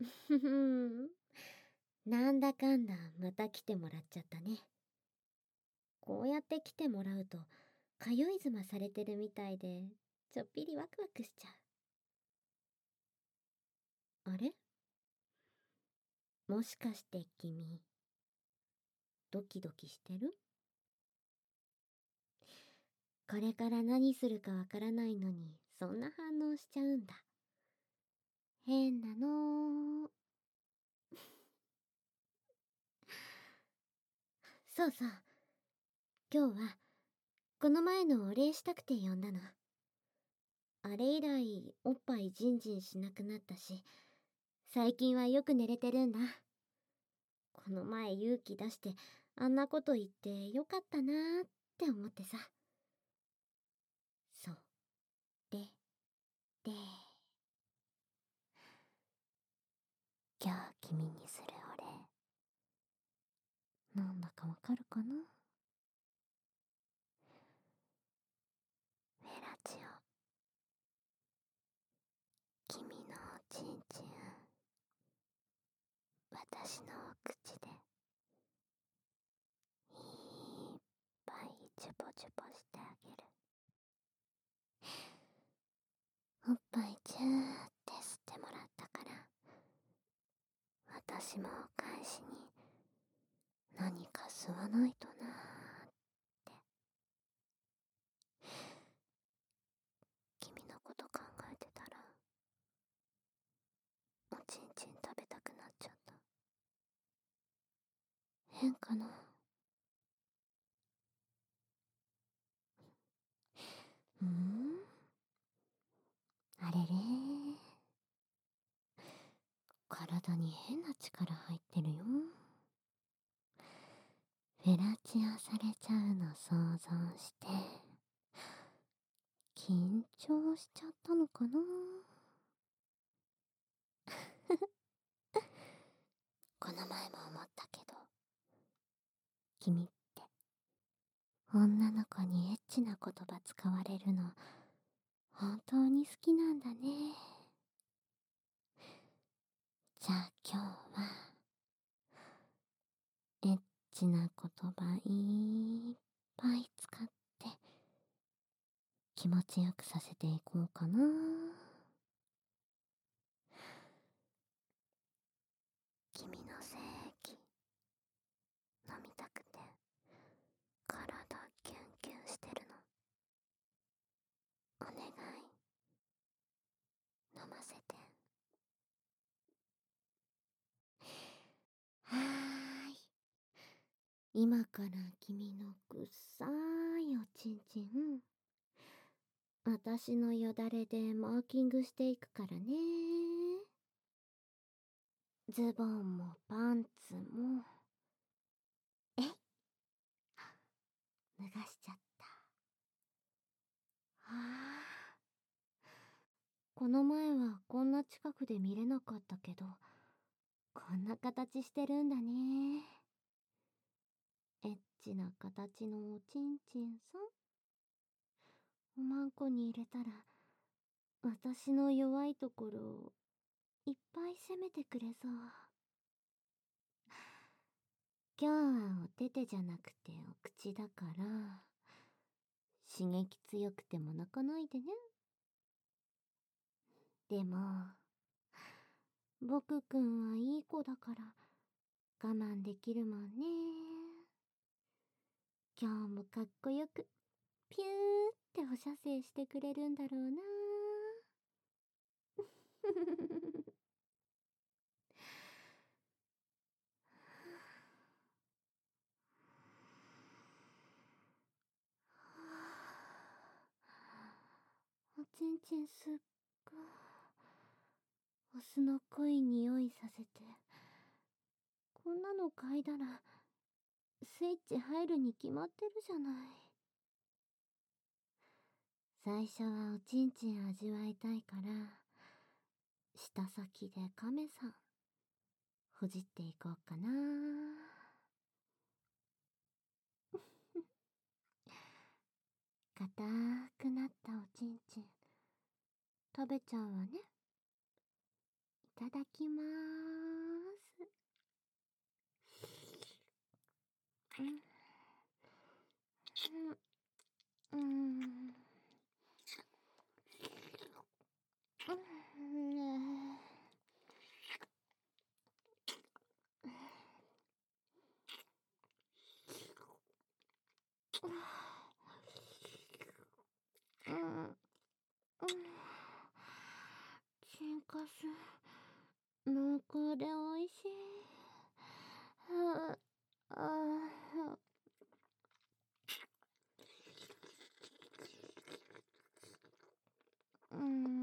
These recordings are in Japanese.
ふふん。なんだかんだまた来てもらっちゃったね。こうやって来てもらうと、通い妻されてるみたいで、ちょっぴりワクワクしちゃう。あれ？もしかして君、ドキドキしてる？これから何するかわからないのに、そんな反応しちゃうんだ。変なのそうそう。今日は、この前のお礼したくて呼んだの。あれ以来、おっぱいジンジンしなくなったし、最近はよく寝れてるんだ。この前勇気出して、あんなこと言ってよかったなーって思ってさ。そ、れ、で。今日君にするお礼。なんだかわかるかな？フェラチオ。君のおちんちん。私のお口で。いっぱいチュポチュポしてあげる。おっぱいチューって吸ってもらったから。私もお返しに何か吸わないとなーって。君のこと考えてたらおちんちん食べたくなっちゃった。変かなうんあれれ体に変な力入ってるよ。フェラチアされちゃうの想像して、緊張しちゃったのかな？この前も思ったけど、君って、女の子にエッチな言葉使われるの、本当に好きなんだね。じゃあ今日は、エッチな言葉いっぱい使って、気持ちよくさせていこうかな。君の精液、飲みたくて、体キュンキュンしてるの。お願い、飲ませて。はーい。今から君のくっさーいおちんちん、私のよだれでマーキングしていくからねズボンもパンツも、えい脱がしちゃった。はあ。この前はこんな近くで見れなかったけど、こんな形してるんだね。チな形のおちんちんさん。おまんこに入れたら、私の弱いところをいっぱい責めてくれそう。今日はお手手じゃなくてお口だから、刺激強くても泣かないでね。でも、僕くんはいい子だから我慢できるもんね。今日もかっこよく、ピューっておしゃせいしてくれるんだろうな。おちんちんすっごお酢の濃い匂いさせてこんなの嗅いだらスイッチ入るに決まってるじゃない。最初はおちんちん味わいたいから舌先でカメさんほじっていこうかな。硬くなったおちんちん食べちゃうわね。いただきまーす。うん。うん。チンカス濃厚で美味しいはああうん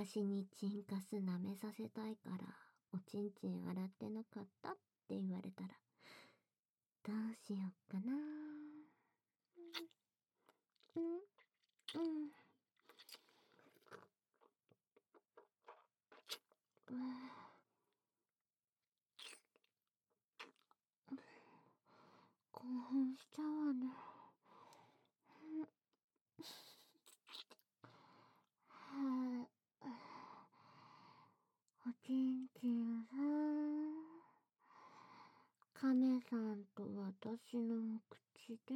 私にチンカス舐めさせたいからおちんちん洗ってなかったって言われたらどうしよっかな。うん。うん。興奮しちゃうわね。おちんちんさん亀さんと私の口で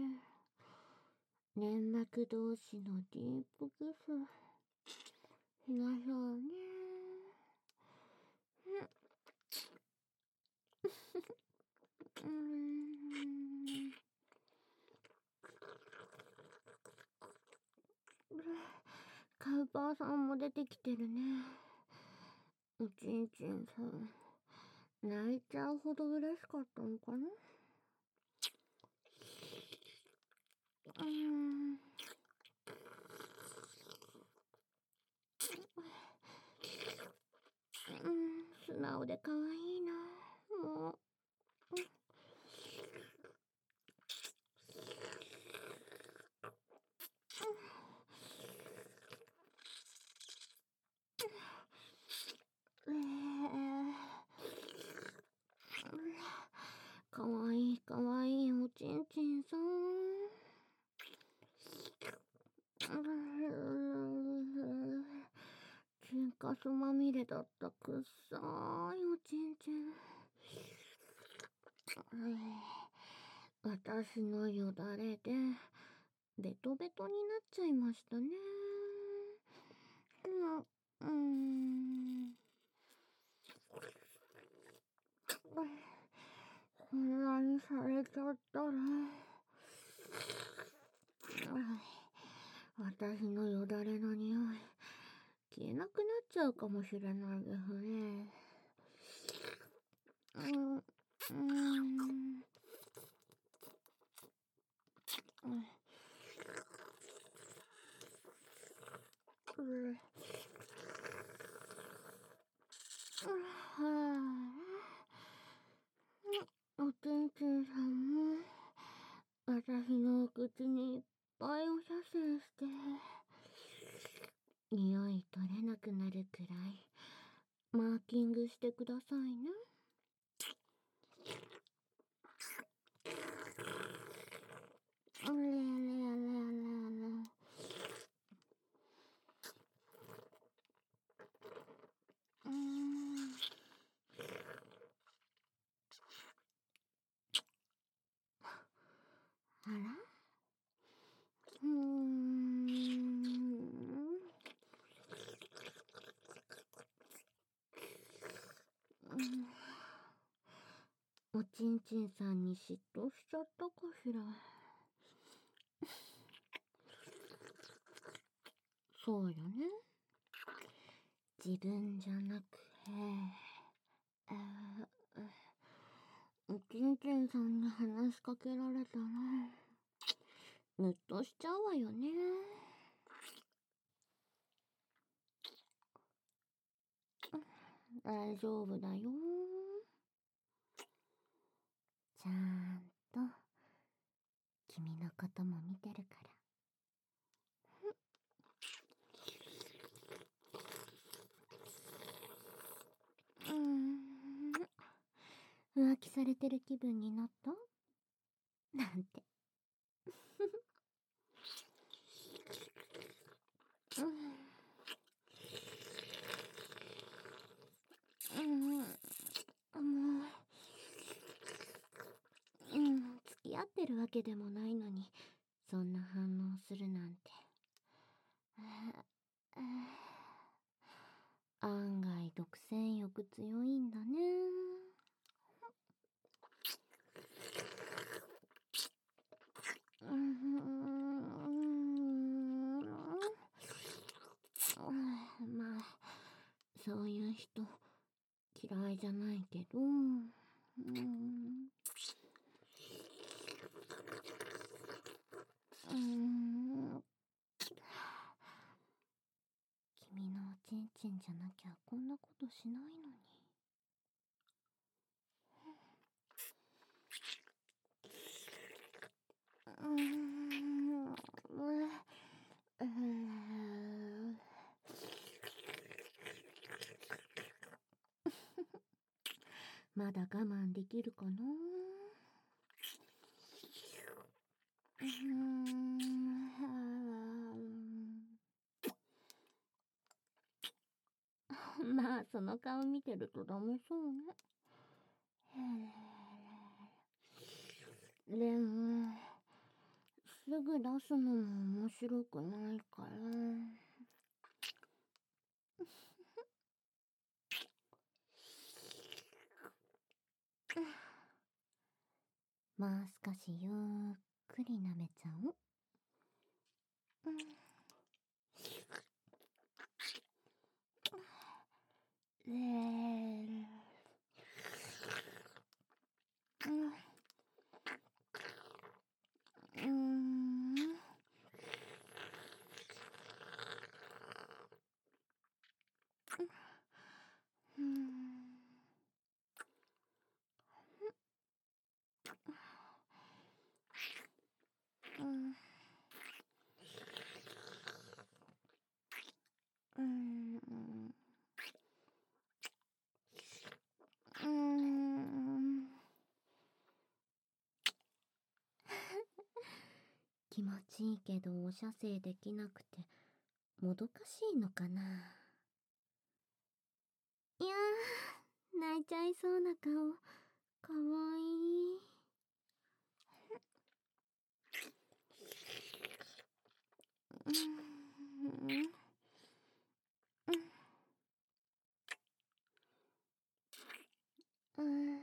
粘膜同士のディープキスしましょうねうんカウパーさんも出てきてるね。おちんちんさん泣いちゃうほど嬉しかったのかな？うん。うん。素直で可愛いな。もうかわいいかわいいおちんちんさん。チンカスまみれだったくっさーいおちんちん。私のよだれでベトベトになっちゃいましたね。うん。うんこんなにされちゃったら。私のよだれの匂い、消えなくなっちゃうかもしれないですね。うん、うん。うん。おちん。ちん。さん。も、私のお口にいっぱいお写真して、匂い取れなくなるくらい、マーキングしてくださいね。あれあれあれあれあれ。あらうーん。おちんちんさんに嫉妬しちゃったかしら？そうよね。自分じゃなくて、えー、おちんちんさんに話しかけられたら、むっとしちゃうわよね。大丈夫だよ。ちゃんと、君のことも見てるから。浮気されてる気分になった？なんて。うんわけでもないのにそんな反応するなんて。案外独占欲強いんだね。まあそういう人嫌いじゃないけど。うんん君のおちんちんじゃなきゃこんなことしないのに。うんまだ我慢できるかなまあその顔見てるとダメそうね。でもすぐ出すのも面白くないから。もう少しゆっくり舐めちゃおう。えうん。気持ちいいけどお射精できなくてもどかしいのかな？いやー泣いちゃいそうな顔。かわいい。うん。うん。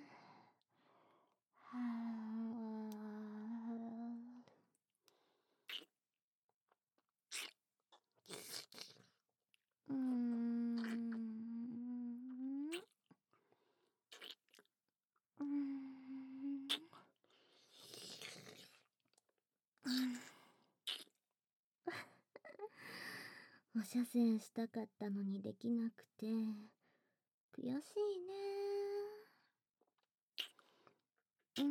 射精したかったのにできなくて悔しいね。うん。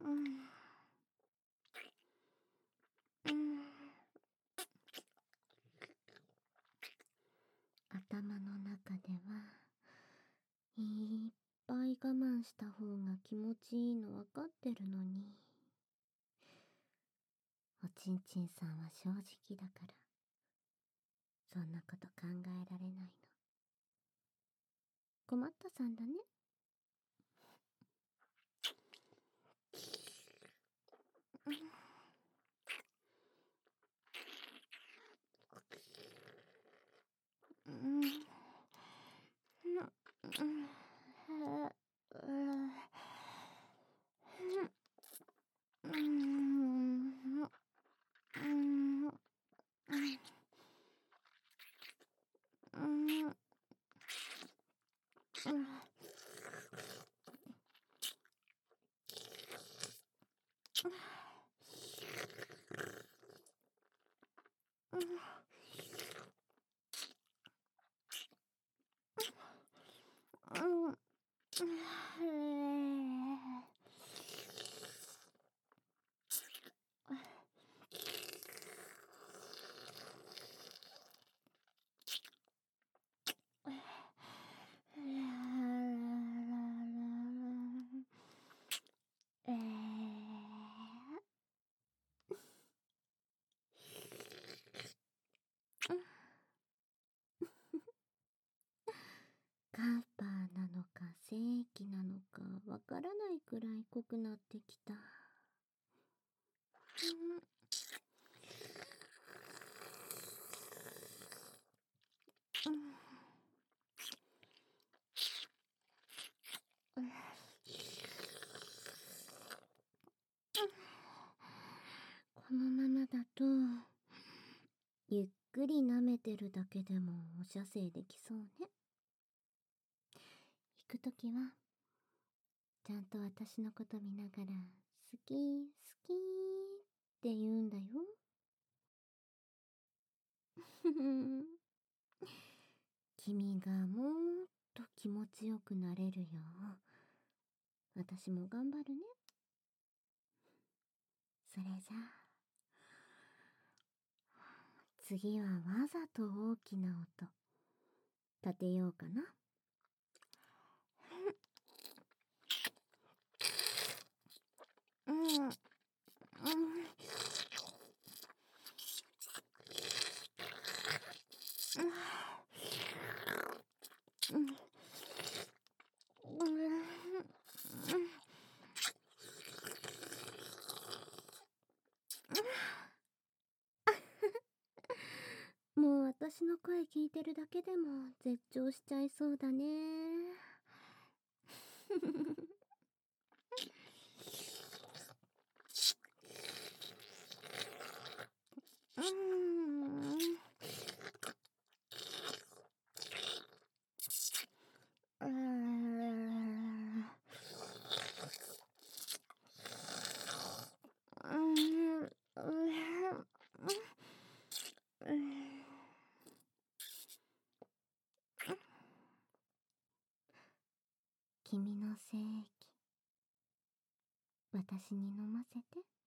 うん。うん。頭の中ではいっぱい我慢した方が気持ちいいの分かってるのに。おちんちんさんは正直だから。そんなこと考えられないの。困ったさんだね。うん。うん。うん。うん気なのかわからないくらい濃くなってきた。このままだと、ゆっくり舐めてるだけでもお射精できそうね。行くときは、ちゃんと私のこと見ながら、好き、好きって言うんだよ。君がもっと気持ちよくなれるよ、私も頑張るね。それじゃあ、次はわざと大きな音、立てようかな。うん。うん。もう私の声聞いてるだけでも絶頂しちゃいそうだね。君の精液私に飲ませて。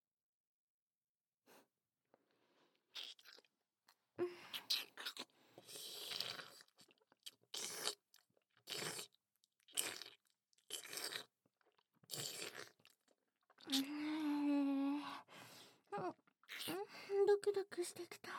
ドクドクしてきた。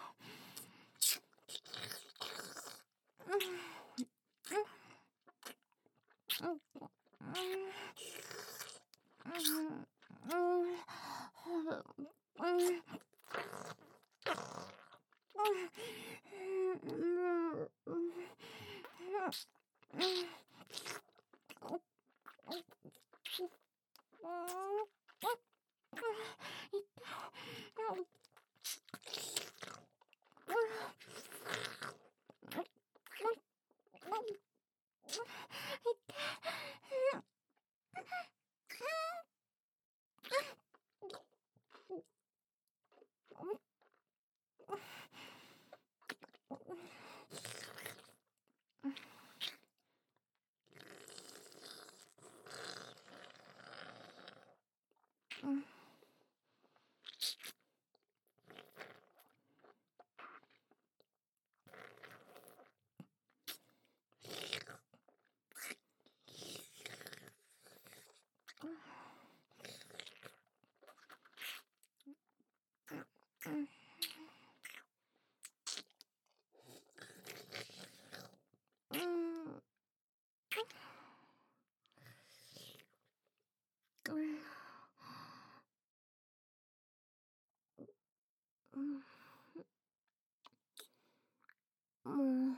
もう、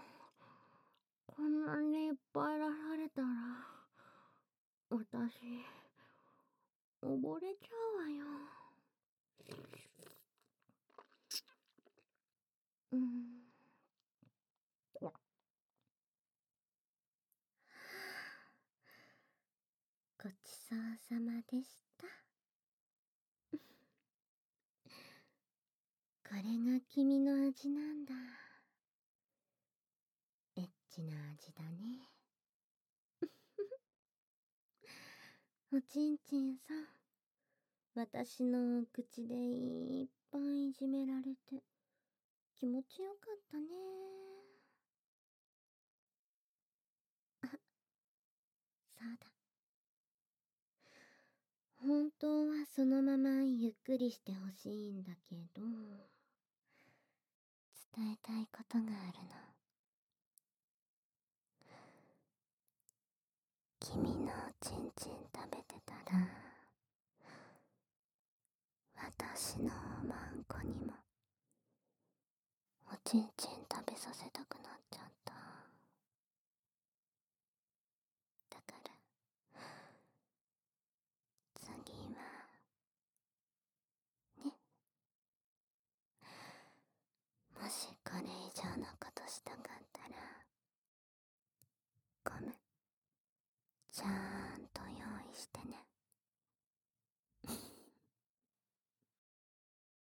こんなにいっぱい出されたら、私、溺れちゃうわよ。うん。ごちそうさまでした。これが君の味なんだ。エッチな味だね。おちんちんさん。私の口でいっぱいいじめられて気持ちよかったね。あ、そうだ。本当はそのままゆっくりしてほしいんだけど、伝えたいことがあるの。チンチン食べてたら私のおまんこにもおちんちん食べさせたくなっちゃった。だから次はね。もしこれ以上のことしたかったらごめん。じゃあ